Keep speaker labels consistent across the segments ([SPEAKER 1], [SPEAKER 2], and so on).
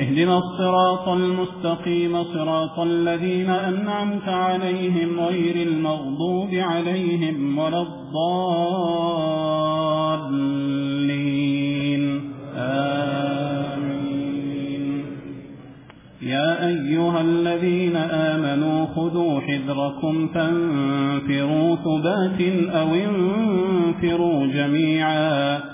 [SPEAKER 1] اهدنا الصراط المستقيم صراط الذين أنعمت عليهم غير المغضوب عليهم ولا الضالين. آمين. يا أيها الذين آمنوا خذوا حذركم فانفروا ثبات أو انفروا جميعا.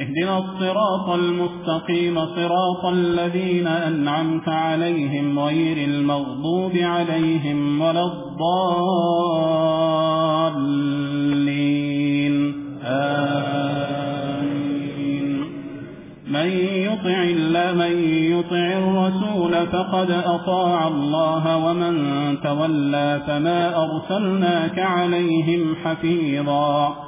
[SPEAKER 1] اهدنا الصراط المستقيم صراط الذين أنعمت عليهم غير المغضوب عليهم ولا الضالين. آمين. من يطع الله من يطع الرسول فقد أطاع الله ومن تولى فما أرسلناك عليهم حفيظا.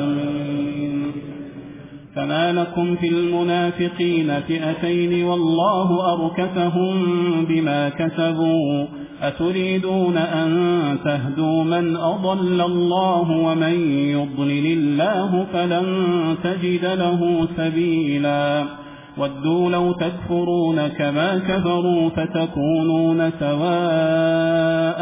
[SPEAKER 1] فما لكم في المنافقين فئتين والله أركفهم بما كسبوا أتريدون أن تهدوا من أضل الله ومن يضلل الله فلن تجد له سبيلا ودوا لو تكفرون كما كفروا فتكونون سواء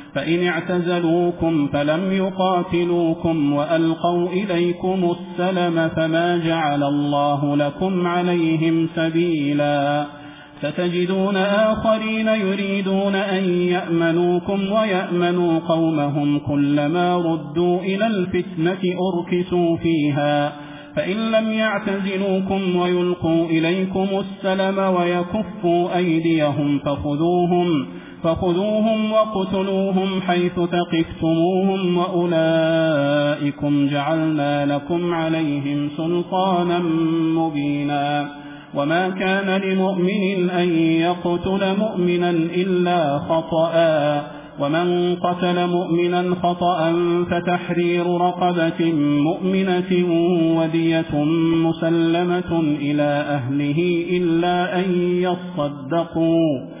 [SPEAKER 1] فإن اعتزلوكم فلم يقاتلوكم وألقوا إليكم السلم فما جعل الله لكم عليهم سبيلا ستجدون آخرين يريدون أن يأمنوكم ويأمنوا قومهم كلما ردوا إلى الفتنة أركسوا فيها فإن لم يعتزلوكم ويلقوا إليكم السلم ويكفوا أيديهم فخذوهم فخذوهم وقتلوهم حيث تقفتموهم وأولئكم جعلنا لكم عليهم سلطانا مبينا وما كان لمؤمن أن يقتل مؤمنا إلا خطأا ومن قتل مؤمنا خطأا فتحرير رقبة مؤمنة ودية مسلمة إلى أهله إلا أن يصدقوا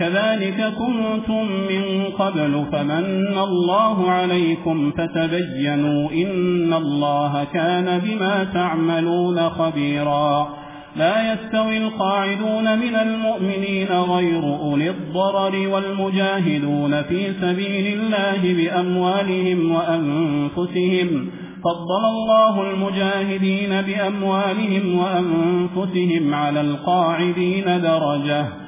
[SPEAKER 1] كذلك كنتم من قبل فمن الله عليكم فتبينوا إن الله كان بما تعملون خبيرا. لا يستوي القاعدون من المؤمنين غير أولي الضرر والمجاهدون في سبيل الله بأموالهم وأنفسهم. فضل الله المجاهدين بأموالهم وأنفسهم على القاعدين درجة.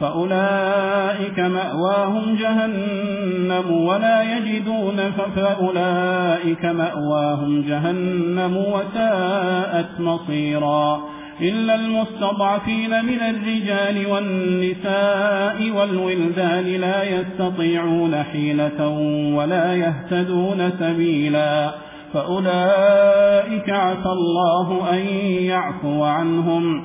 [SPEAKER 1] فأولئك مأواهم جهنم ولا يجدون فأولئك مأواهم جهنم وساءت مصيرا إلا المستضعفين من الرجال والنساء والولدان لا يستطيعون حيلة ولا يهتدون سبيلا فأولئك عفى الله أن يعفو عنهم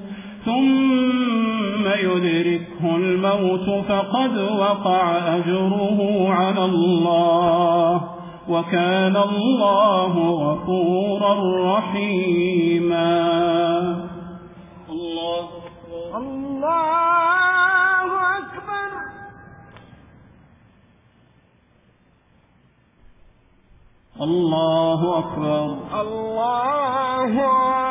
[SPEAKER 1] ثم يدركه الموت فقد وقع أجره على الله وكان الله غفورا رحيما. الله
[SPEAKER 2] الله أكبر
[SPEAKER 1] الله أكبر
[SPEAKER 2] الله
[SPEAKER 1] أكبر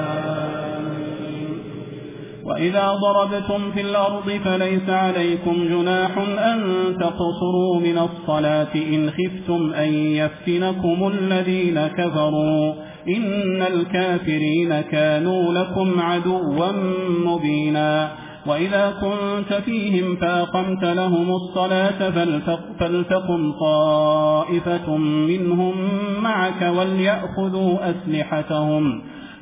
[SPEAKER 1] إذا ضربتم في الأرض فليس عليكم جناح أن تقصروا من الصلاة إن خفتم أن يفتنكم الذين كفروا إن الكافرين كانوا لكم عدوا مبينا وإذا كنت فيهم فاقمت لهم الصلاة فلتقم طائفة منهم معك وليأخذوا أسلحتهم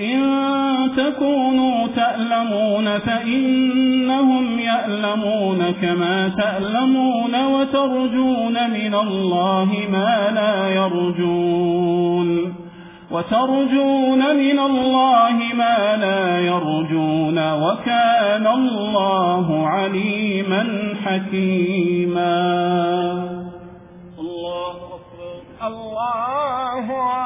[SPEAKER 1] إن تكونوا تألمون فإنهم يألمون كما تألمون وترجون من الله ما لا يرجون وترجون من الله ما لا يرجون وكان الله عليما حكيما.
[SPEAKER 2] الله أكبر. الله أكبر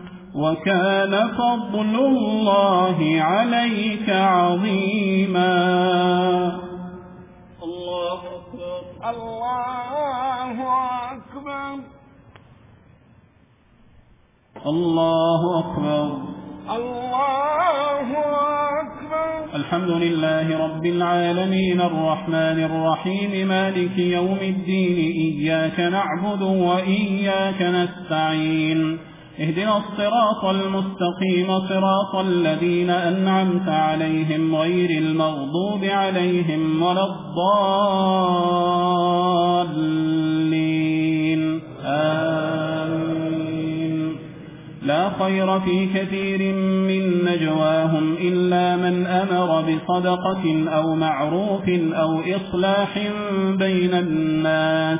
[SPEAKER 1] وكان فضل الله عليك عظيما.
[SPEAKER 2] الله أكبر الله أكبر
[SPEAKER 1] الله أكبر
[SPEAKER 2] الله أكبر
[SPEAKER 1] الحمد لله رب العالمين الرحمن الرحيم مالك يوم الدين إياك نعبد وإياك نستعين اهدنا الصراط المستقيم صراط الذين أنعمت عليهم غير المغضوب عليهم ولا الضالين. آمين. لا خير في كثير من نجواهم إلا من أمر بصدقة أو معروف أو إصلاح بين الناس.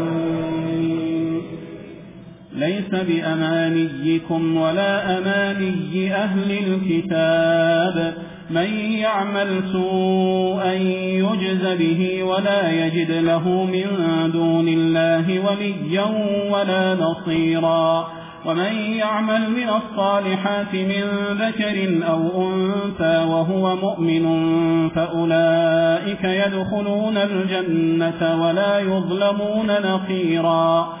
[SPEAKER 1] ليس بأمانيكم ولا أماني أهل الكتاب. من يعمل سوءا يجز به ولا يجد له من دون الله وليا ولا نصيرا. ومن يعمل من الصالحات من ذكر أو أنفى وهو مؤمن فأولئك يدخلون الجنة ولا يظلمون نقيرا.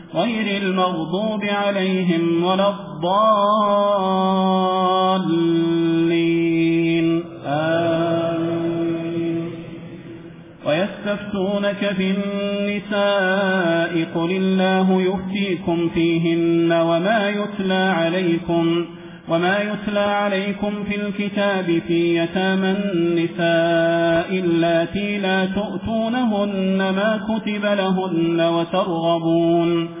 [SPEAKER 1] غير المغضوب عليهم ولا الضالين. آمين. ويستفتونك في النساء قل الله يفتيكم فيهن وما يتلى عليكم وما يتلى عليكم في الكتاب في يتامى النساء اللاتي لا تؤتونهن ما كتب لهن وترغبون.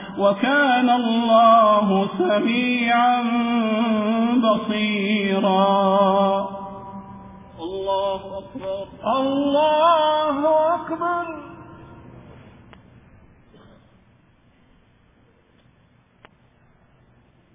[SPEAKER 1] وكان الله سميعا بصيرا.
[SPEAKER 2] الله أكبر. الله أكبر.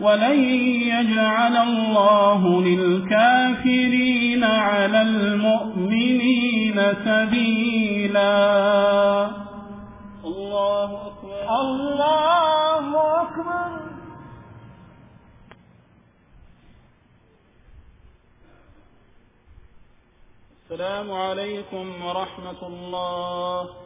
[SPEAKER 1] ولن يجعل الله للكافرين على المؤمنين سبيلا
[SPEAKER 2] الله أكبر الله أكبر
[SPEAKER 1] السلام عليكم ورحمة الله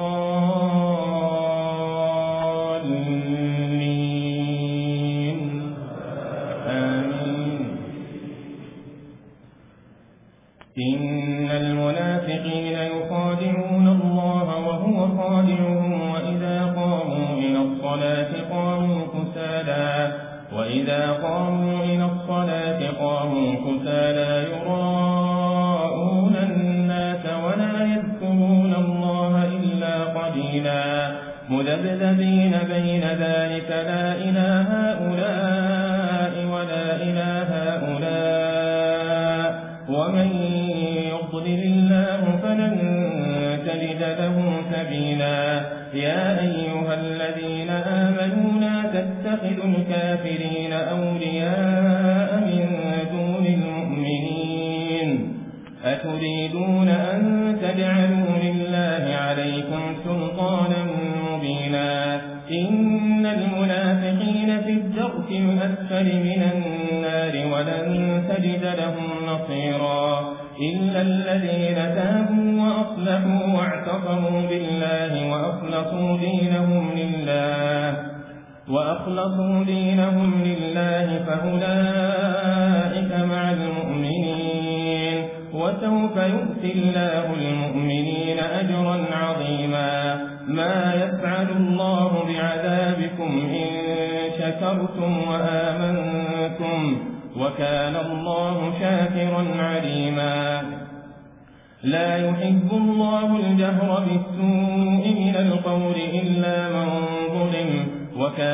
[SPEAKER 3] الذين بين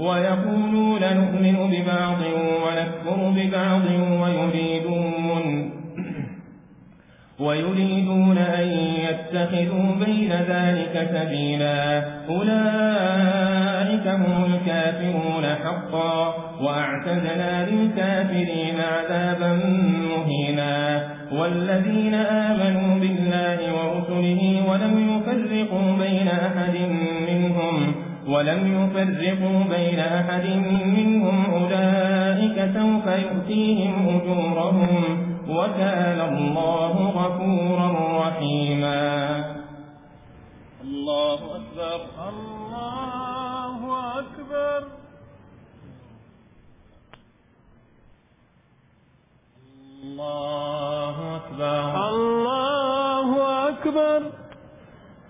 [SPEAKER 3] ويقولون نؤمن ببعض ونكفر ببعض ويريدون ويريدون أن يتخذوا بين ذلك سبيلا. أولئك هم الكافرون حقا. وأعتدنا للكافرين عذابا مهينا. والذين آمنوا بالله ورسله ولم يفرقوا بين أحد منهم ولم يفرقوا بين أحد منهم أولئك سوف يؤتيهم أجورهم وكان الله غفورا رحيما.
[SPEAKER 1] الله أكبر.
[SPEAKER 2] الله أكبر.
[SPEAKER 3] الله أكبر.
[SPEAKER 2] الله أكبر.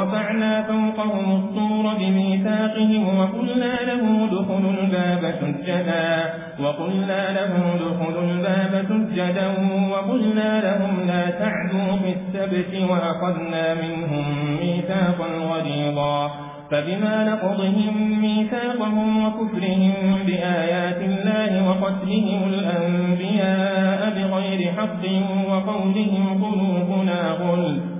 [SPEAKER 3] ورفعنا فوقهم الطور بميثاقهم وقلنا لهم دخلوا الباب سجدا وقلنا لهم دخلوا الباب سجدا وقلنا لهم لا تعدوا في السبت وأخذنا منهم ميثاقا غليظا فبما نقضهم ميثاقهم وكفرهم بآيات الله وقتلهم الأنبياء بغير حق وقولهم قلوبنا غلب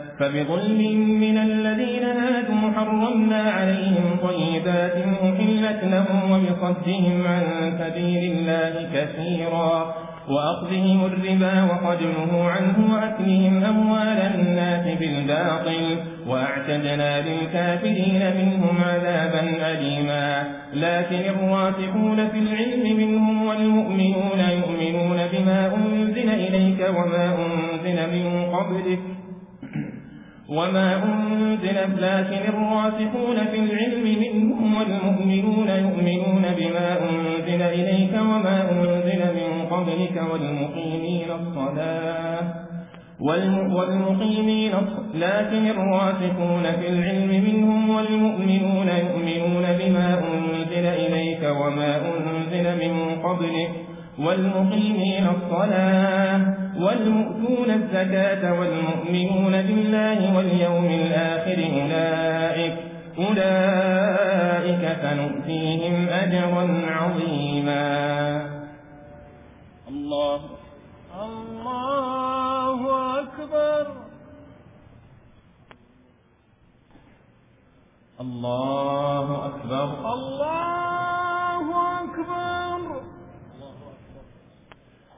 [SPEAKER 3] فبظلم من الذين هادوا حرمنا عليهم طيبات أحلت لهم وبصدهم عن سبيل الله كثيرا وأخذهم الربا وقدره عنه وأكلهم أموال الناس بالباطل وأعتدنا للكافرين منهم عذابا أليما. لكن الراسحون في العلم منهم والمؤمنون يؤمنون بما أنزل إليك وما أنزل من قبلك وما أنزلت لكن الراسخون في العلم منهم والمؤمنون يؤمنون بما أنزل إليك وما أنزل من قبلك والمقيمين الصلاة والمقيمين لكن الراسخون في العلم منهم والمؤمنون يؤمنون بما أنزل إليك وما أنزل من قبلك والمقيمين الصلاة والمؤتون الزكاة والمؤمنون بالله واليوم الآخر أولئك, أولئك فنؤتيهم أجرا عظيما.
[SPEAKER 2] الله. الله أكبر.
[SPEAKER 3] الله أكبر.
[SPEAKER 2] الله أكبر.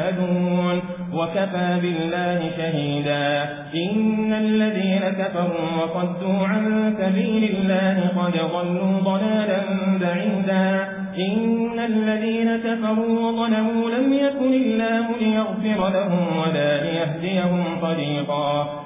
[SPEAKER 3] تشهدون وكفى بالله شهيدا إن الذين كفروا وقدوا عن سبيل الله قد ظلوا ضلالا بعيدا إن الذين كفروا وظلموا لم يكن الله ليغفر لهم ولا ليهديهم طريقا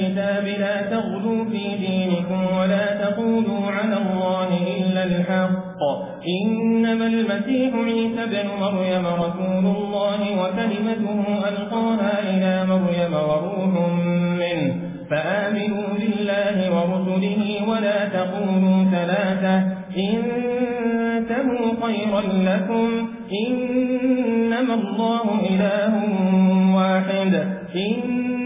[SPEAKER 3] الكتاب لا تغلوا في دينكم ولا تقولوا على الله إلا الحق. إنما المسيح عيسى بن مريم رسول الله وكلمته ألقاها إلى مريم وروح منه. فآمنوا بالله ورسله ولا تقولوا ثلاثة. إنتهوا خيرا لكم. إنما الله إله واحد. إنما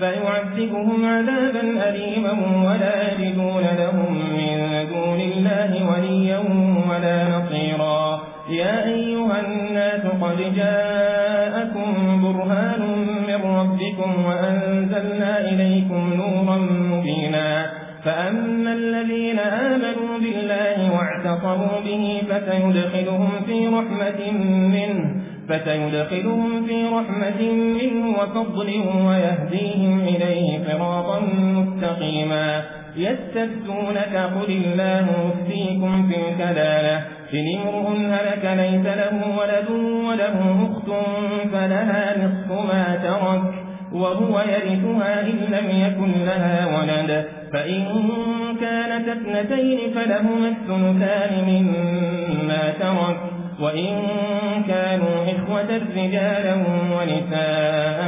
[SPEAKER 3] فيعذبهم عذابا أليما ولا يجدون لهم من دون الله وليا ولا نصيرا يا أيها الناس قد جاءكم برهان من ربكم وأنزلنا إليكم نورا مبينا فأما الذين آمنوا بالله واعتصموا به فسيدخلهم في رحمة منه فسيدخلهم في رحمة منه وفضل ويهديهم إليه فراطا مستقيما. يستبتونك قل الله مفتيكم في الكلالة. إن امرء هلك ليس له ولد وله أخت فلها نصف ما ترك وهو يرثها إن لم يكن لها ولد. فإن كانت اثنتين فلهما الثلثان مما ترك. وإن كانوا إخوة رجالا ونساء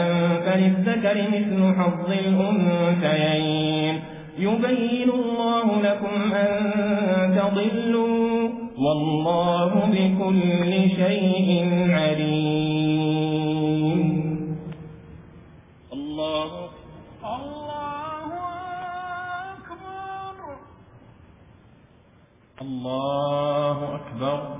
[SPEAKER 3] فللذكر مثل حظ الأنثيين يبين الله لكم أن تضلوا والله بكل شيء عليم
[SPEAKER 2] الله الله أكبر
[SPEAKER 3] الله أكبر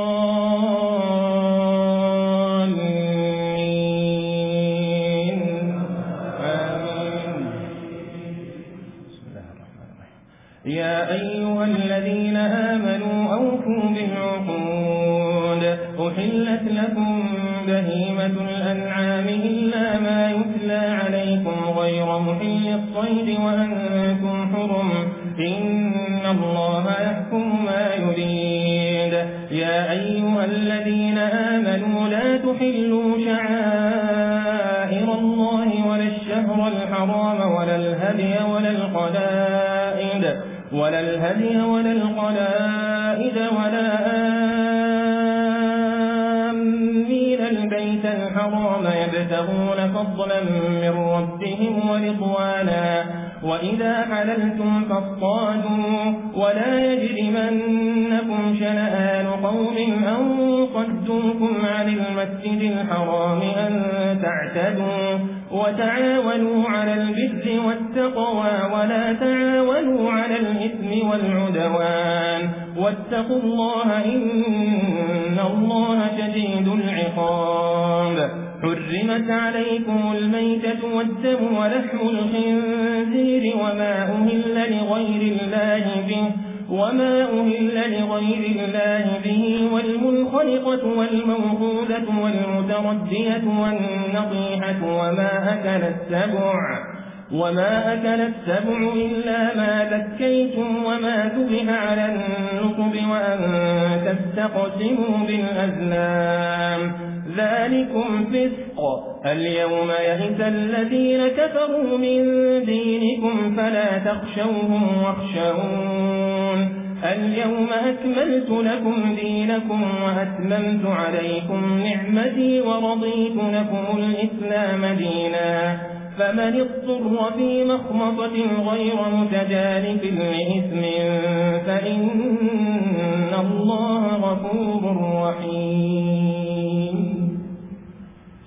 [SPEAKER 3] والذين آمنوا أوفوا بالعقود. أحلت لكم بهيمة الأنعام إلا ما يتلى عليكم غير محي الصيد وأنتم حرم. إن الله يحكم ما يريد. يا أيها الذين آمنوا لا تحلوا شعائر الله ولا الشهر الحرام ولا الهدي ولا القدائد ولا الهدي ولا القلائد ولا آمين. البيت الحرام يبتغون فضلا من ربهم ورضوانا. وإذا حللتم فاصطادوا. ولا يجرمنكم شنآن قوم أن قدوكم عن المسجد الحرام أن تعتدوا. وتعاونوا على البر والتقوى ولا تعاونوا على الإثم والعدوان. واتقوا الله إن الله شديد العقاب. حرمت عليكم الميتة والدم ولحم الخنزير وما أهل لغير الله به وما أهل لغير الله به والمنخلقة والموهودة والمتردية والنطيحة وما أكل السبع وما أكل السبع إلا ما ذكيتم وما تبه على النقب وأن تستقسموا بالأزلام ذلكم فسق اليوم يهز الذين كفروا من دينكم فلا تخشوهم واخشعون اليوم أكملت لكم دينكم وأتممت عليكم نعمتي ورضيت لكم الإسلام ديناً فمن اضطر في مخمطة غير متجارف لإثم فإن الله غفور رحيم.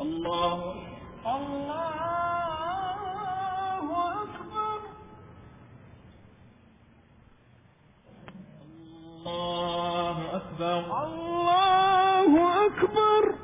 [SPEAKER 2] الله الله أكبر.
[SPEAKER 1] الله أكبر.
[SPEAKER 2] الله أكبر.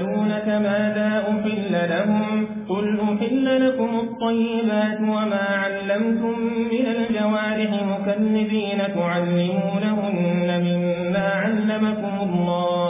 [SPEAKER 3] يسألونك ماذا أحل لهم قل أحل لكم الطيبات وما علمتم من الجوارح مكذبين تعلمونهن مما علمكم الله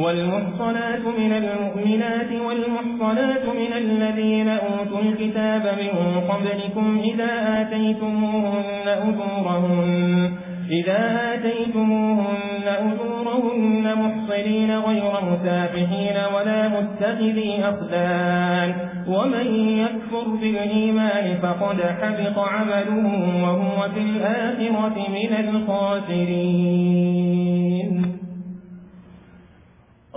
[SPEAKER 3] والمحصنات من المؤمنات والمحصنات من الذين أوتوا الكتاب من قبلكم إذا آتيتموهن أجورهن إذا آتيتموهن أجورهن محصلين غير متافحين ولا متخذي أخدان ومن يكفر بالإيمان فقد حبط عمله وهو في الآخرة من الخاسرين.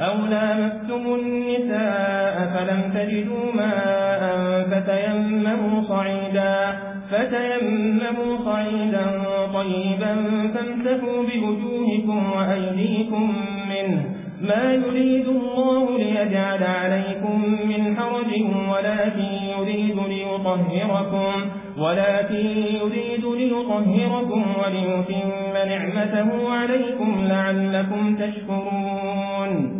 [SPEAKER 3] أو لامستم النساء فلم تجدوا ماء فتيمموا صعيدا فتيمموا صعيدا طيبا فامسكوا بوجوهكم وأيديكم منه ما يريد الله ليجعل عليكم من حرج ولكن يريد ليطهركم ولكن يريد ليطهركم وليتم نعمته عليكم لعلكم تشكرون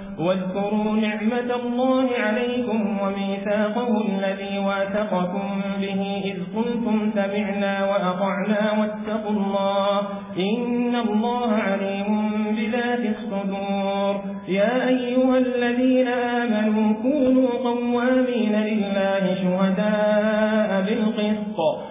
[SPEAKER 3] واذكروا نعمة الله عليكم وميثاقه الذي واتقكم به إذ قلتم سمعنا وأطعنا واتقوا الله إن الله عليم بذات الصدور. يا أيها الذين آمنوا كونوا قوامين لله شهداء بالقسط.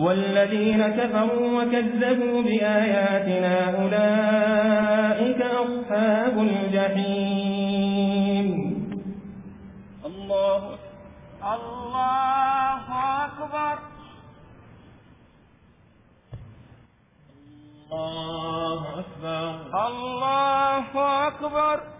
[SPEAKER 3] والذين كفروا وكذبوا بآياتنا أولئك أصحاب الجحيم.
[SPEAKER 2] الله الله أكبر.
[SPEAKER 3] الله أكبر.
[SPEAKER 2] الله أكبر.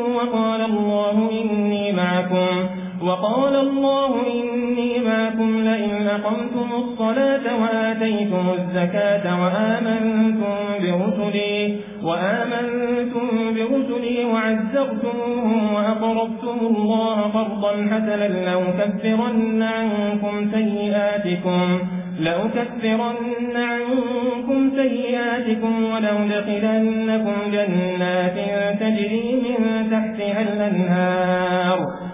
[SPEAKER 3] وقال الله إني معكم لئن أقمتم الصلاة وآتيتم الزكاة وآمنتم برسلي, وآمنتم برسلي وعزرتموهم وأقرضتم الله قرضا حسنا لأكفرن عنكم سيئاتكم لأكفرن عنكم سيئاتكم ولأدخلنكم جنات تجري من تحتها الأنهار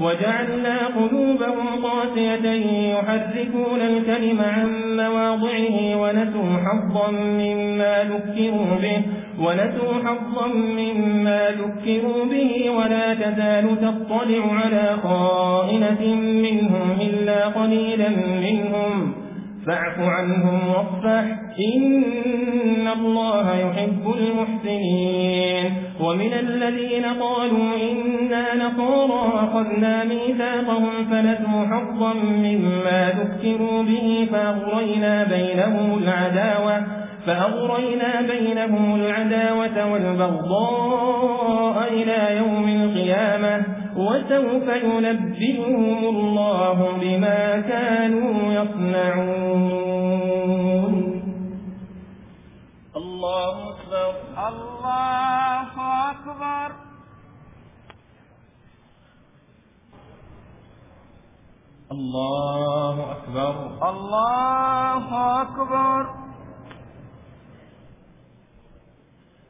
[SPEAKER 3] وجعلنا قلوبهم قاسية يحركون الكلم عن مواضعه ونسوا حظا مما ذكروا به ونسوا حظا مما ذكروا به ولا تزال تطلع على خائنة منهم إلا قليلا منهم. فاعف عنهم واصفح. إن الله يحب المحسنين. ومن الذين قالوا إنا نقارا أخذنا ميثاقهم فنزم حظا مما ذكروا به فأغرينا بينهم العداوة. فأغرينا بينهم العداوة والبغضاء إلى يوم القيامة وسوف ينبئهم الله بما كانوا يصنعون.
[SPEAKER 2] الله أكبر. الله أكبر.
[SPEAKER 3] الله أكبر.
[SPEAKER 2] الله أكبر.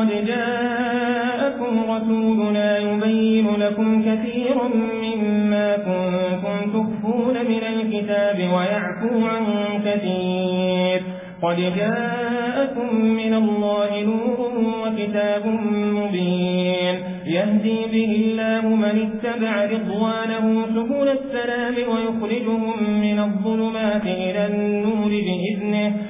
[SPEAKER 3] قد جاءكم رسولنا يبين لكم كثيرا مما كنتم تخفون من الكتاب ويعفو عن كثير. قد جاءكم من الله نور وكتاب مبين. يهدي به الله من اتبع رضوانه سبل السلام ويخرجهم من الظلمات إلى النور بإذنه.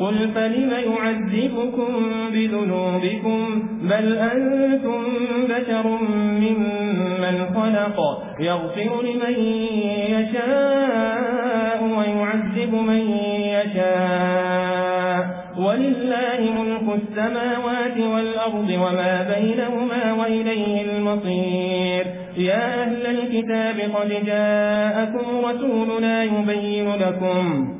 [SPEAKER 3] قل فلم يعذبكم بذنوبكم؟ بل أنتم بشر ممن خلق. يغفر لمن يشاء ويعذب من يشاء. ولله ملك السماوات والأرض وما بينهما وإليه المصير. يا أهل الكتاب قد جاءكم رسولنا يبين لكم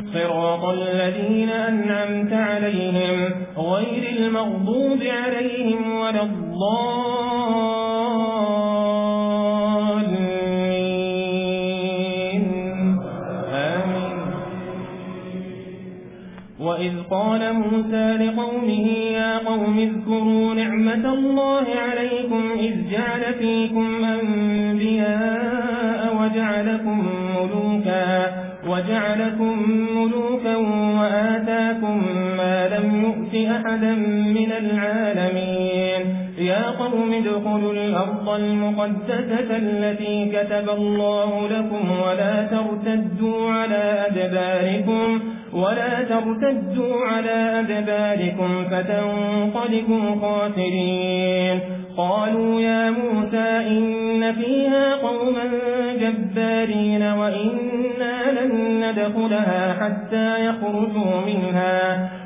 [SPEAKER 3] صراط الذين أنعمت عليهم غير المغضوب عليهم ولا الضالين. آمين. وإذ قال موسى لقومه يا قوم اذكروا نعمة الله عليكم إذ جعل فيكم أنبياء وجعلكم ملوكا وجعلكم أحدا من العالمين. يا قوم ادخلوا الأرض المقدسة التي كتب الله لكم ولا ترتدوا على أدباركم ولا ترتدوا على أدباركم فتنقلكوا خاسرين. قالوا يا موسى إن فيها قوما جبارين وإنا لن ندخلها حتى يخرجوا منها.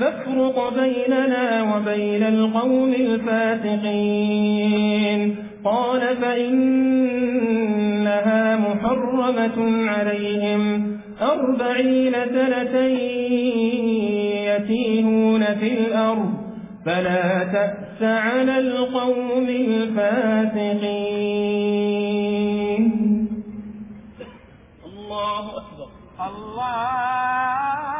[SPEAKER 3] فافرق بيننا وبين القوم الفاسقين. قال فإنها محرمة عليهم. أربعين سنة يتيهون في الأرض فلا تأس على القوم الفاسقين.
[SPEAKER 2] الله أكبر. الله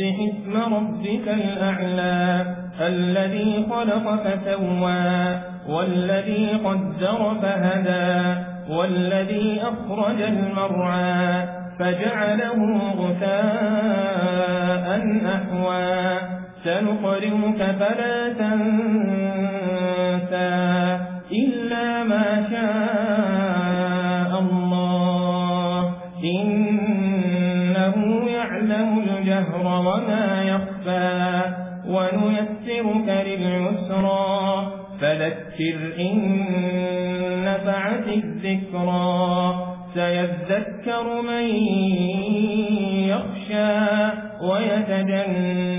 [SPEAKER 3] سبح اسم ربك الأعلى الذي خلق فسوى والذي قدر فهدى والذي أخرج المرعى فجعله غثاء أحوى سنقرمك فلا تنسى إلا ما شاء وما يخفى ونيسرك للعسرى فذكر إن نفعت الذكرى سيذكر من يخشى ويتجنبها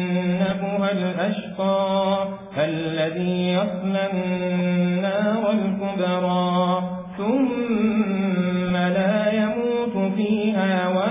[SPEAKER 3] الأشقى الذي يصلى النار الكبرى ثم لا يموت فيها ولا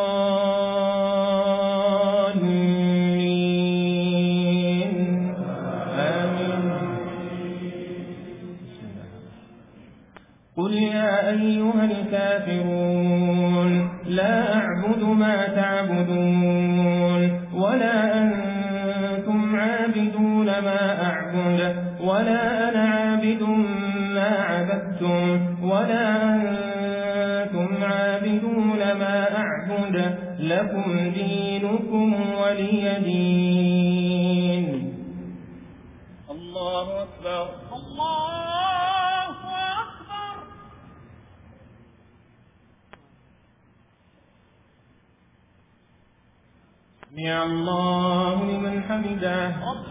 [SPEAKER 3] أَشْرَكْتُمْ وَلَا أَنْتُمْ عَابِدُونَ مَا أَعْبُدُ لَكُمْ دِينُكُمْ وَلِيَ دِينِ الله أكبر.
[SPEAKER 2] الله أكبر.
[SPEAKER 3] سمع الله لمن حمده.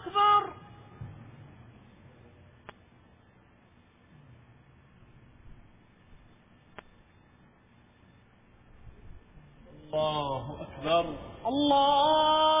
[SPEAKER 3] الله أكبر
[SPEAKER 2] الله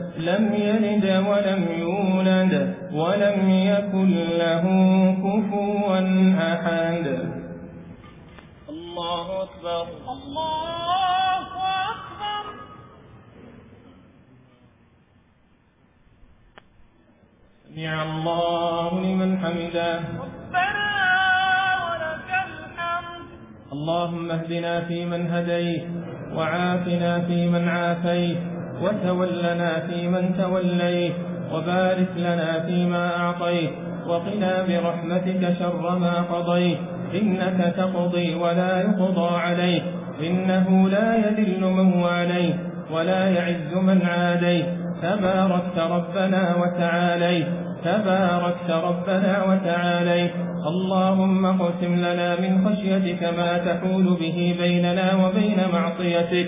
[SPEAKER 3] لم يلد ولم يولد ولم يكن له كفوا أحد. الله أكبر.
[SPEAKER 2] الله أكبر.
[SPEAKER 3] سمع الله لمن حمده.
[SPEAKER 2] ربنا ولك الحمد.
[SPEAKER 3] اللهم اهدنا فيمن هديت وعافنا فيمن عافيت. وتولنا فيمن توليت وبارك لنا فيما أعطيت وقنا برحمتك شر ما قضيت إنك تقضي ولا يقضى عليك إنه لا يذل من واليت ولا يعز من عاديت تباركت ربنا وتعاليت تباركت ربنا وتعاليت اللهم اقسم لنا من خشيتك ما تحول به بيننا وبين معصيتك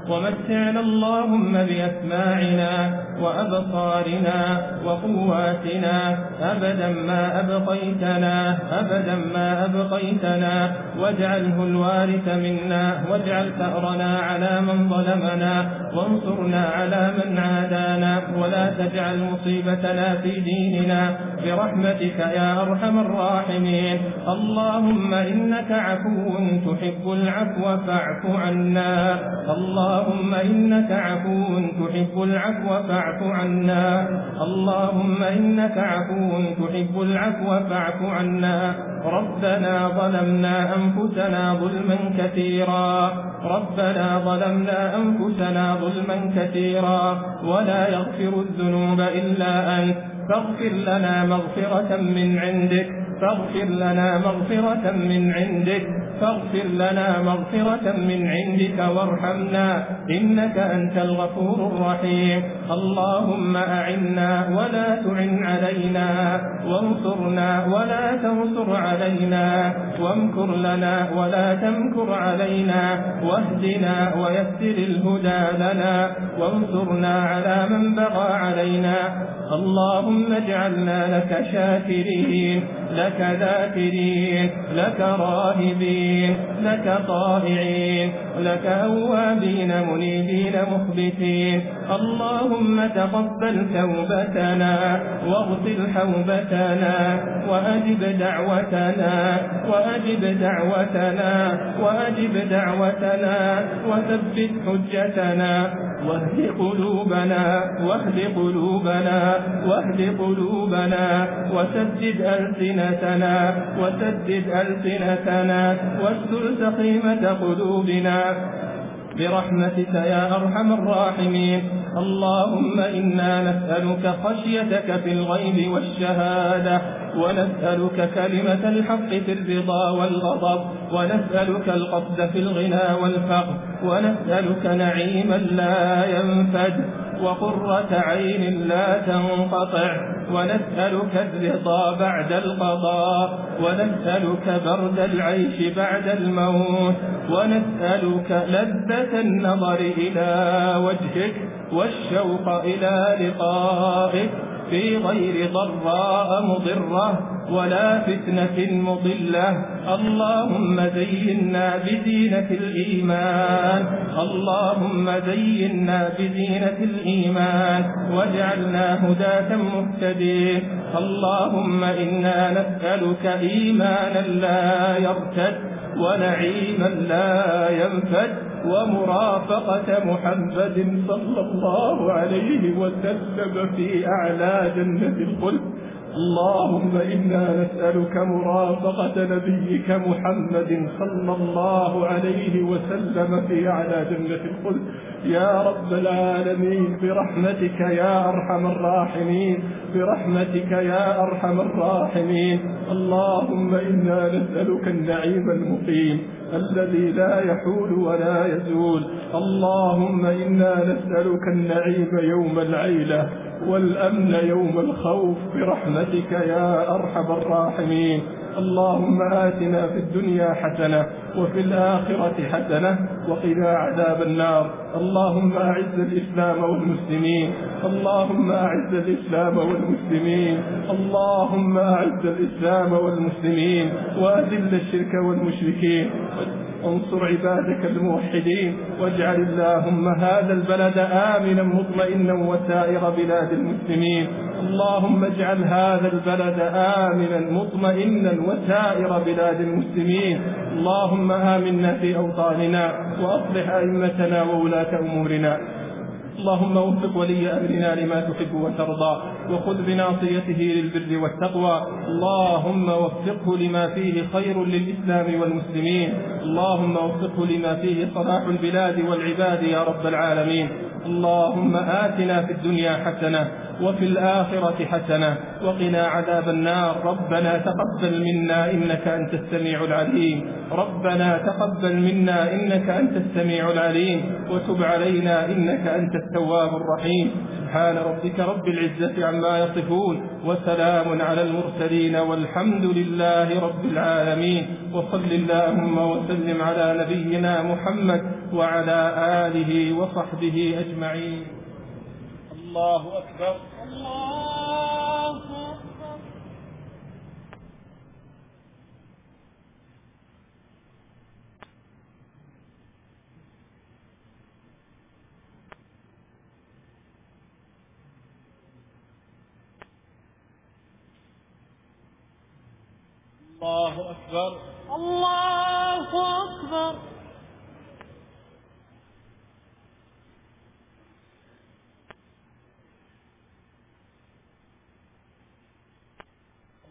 [SPEAKER 3] ومتعنا اللهم بأسماعنا وأبصارنا وقواتنا. أبدا ما أبقيتنا أبدا ما أبقيتنا. واجعله الوارث منا واجعل ثأرنا على من ظلمنا. وانصرنا على من عادانا. ولا تجعل مصيبتنا في ديننا. برحمتك يا أرحم الراحمين. اللهم إنك عفو تحب العفو فاعف عنا. الله اللهم إنك عفو تحب العفو فاعف عنا. اللهم إنك عفو تحب العفو فاعف عنا. ربنا ظلمنا أنفسنا ظلما كثيرا. ربنا ظلمنا أنفسنا ظلما كثيرا. ولا يغفر الذنوب إلا أنت. فاغفر لنا مغفرة من عندك. فاغفر لنا مغفرة من عندك. فاغفر لنا مغفرة من عندك وارحمنا إنك أنت الغفور الرحيم. اللهم أعنا ولا تعن علينا وانصرنا ولا تنصر علينا وامكر لنا ولا تمكر علينا واهدنا ويسر الهدى لنا وانصرنا على من بغى علينا. اللهم اجعلنا لك شاكرين لك ذاكرين لك راهبين. متقين لك طائعين لك أوابين منيبين مخبتين. اللهم تقبل توبتنا واغسل حوبتنا وأجب دعوتنا وأجب دعوتنا وأجب دعوتنا وثبت حجتنا. واهد قلوبنا واهد قلوبنا واهد قلوبنا وسدد ألسنتنا وسدد ألسنتنا واستر سقيمة قلوبنا. برحمتك يا أرحم الراحمين. اللهم إنا نسألك خشيتك في الغيب والشهادة ونسألك كلمة الحق في الرضا والغضب ونسألك القصد في الغنى والفقر. ونسألك نعيما لا ينفد وقرة عين لا تنقطع ونسألك الرضا بعد القضاء ونسألك برد العيش بعد الموت ونسألك لذة النظر إلى وجهك والشوق إلى لقائك في غير ضراء مضرة ولا فتنة مضلة. اللهم زينا بزينة الإيمان. اللهم زينا بزينة الإيمان. واجعلنا هداة مهتدين. اللهم إنا نسألك إيمانا لا يرتد ونعيما لا ينفد ومرافقة محمد صلى الله عليه وسلم في أعلى جنة الخلق اللهم إنا نسألك مرافقة نبيك محمد صلى الله عليه وسلم في أعلى جنة الخلد. يا رب العالمين برحمتك يا أرحم الراحمين برحمتك يا أرحم الراحمين. اللهم إنا نسألك النعيم المقيم الذي لا يحول ولا يزول. اللهم إنا نسألك النعيم يوم العيلة والأمن يوم الخوف برحمتك يا أرحم الراحمين. اللهم آتنا في الدنيا حسنة وفي الآخرة حسنة وقنا عذاب النار. اللهم أعز الإسلام والمسلمين. اللهم أعز الإسلام والمسلمين. اللهم أعز الإسلام والمسلمين. وأذل الشرك والمشركين. انصر عبادك الموحدين واجعل اللهم هذا البلد آمنا مطمئنا وسائر بلاد المسلمين. اللهم اجعل هذا البلد آمنا مطمئنا وسائر بلاد المسلمين. اللهم آمنا في أوطاننا وأصلح أئمتنا وولاة أمورنا. اللهم وفق ولي أمرنا لما تحب وترضى وخذ بناصيته للبر والتقوى. اللهم وفقه لما فيه خير للإسلام والمسلمين. اللهم وفقه لما فيه صلاح البلاد والعباد يا رب العالمين. اللهم آتنا في الدنيا حسنة وفي الآخرة حسنة وقنا عذاب النار. ربنا تقبل منا إنك أنت السميع العليم. ربنا تقبل منا إنك أنت السميع العليم. وتب علينا إنك أنت التواب الرحيم. سبحان ربك رب العزة عما يصفون. وسلام على المرسلين والحمد لله رب العالمين. وصل اللهم وسلم على نبينا محمد وعلى آله وصحبه أجمعين. الله أكبر.
[SPEAKER 2] الله أكبر
[SPEAKER 1] الله أكبر